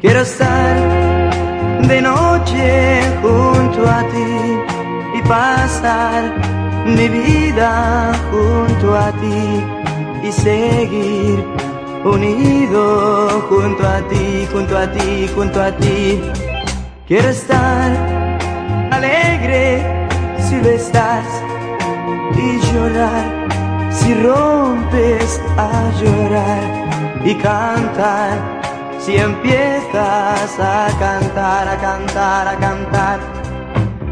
Quiero estar de noche junto a ti y pasar mi vida junto a ti y seguir unido junto a ti, junto a ti, junto a ti. Quiero estar alegre si lo estás y llorar si rompes a llorar y cantar si empiezas a cantar, a cantar, a cantar.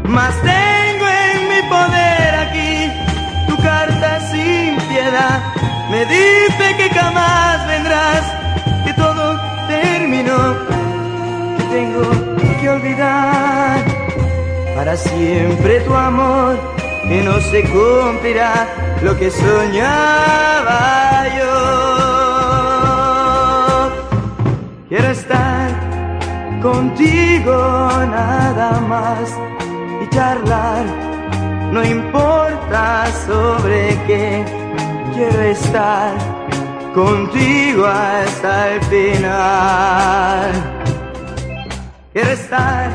Mas tengo en mi poder aquí tu carta sin piedad. Me dice que jamás vendrás, que todo terminó, que tengo que olvidar para siempre tu amor, que no se cumplirá lo que soñaba yo. Quiero estar contigo nada más y charlar. No importa sobre qué, quiero estar contigo hasta el final. Quiero estar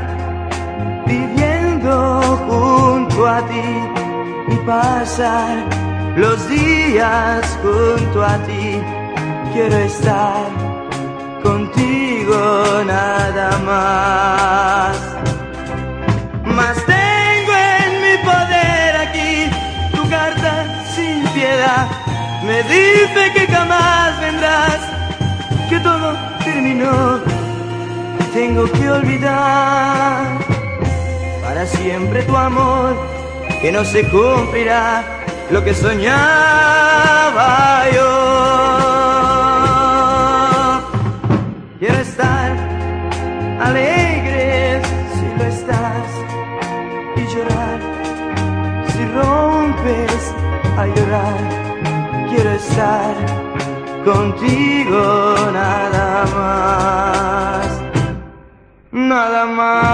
viviendo junto a ti y pasar los días junto a ti. Quiero estar contigo nada más. Mas tengo en mi poder aquí tu carta sin piedad. Me dice que jamás vendrás, que todo terminó. Tengo que olvidar para siempre tu amor, que no se cumplirá lo que soñaba yo. Alegres si lo estás y llorar si rompes a llorar. Quiero estar contigo nada más, nada más.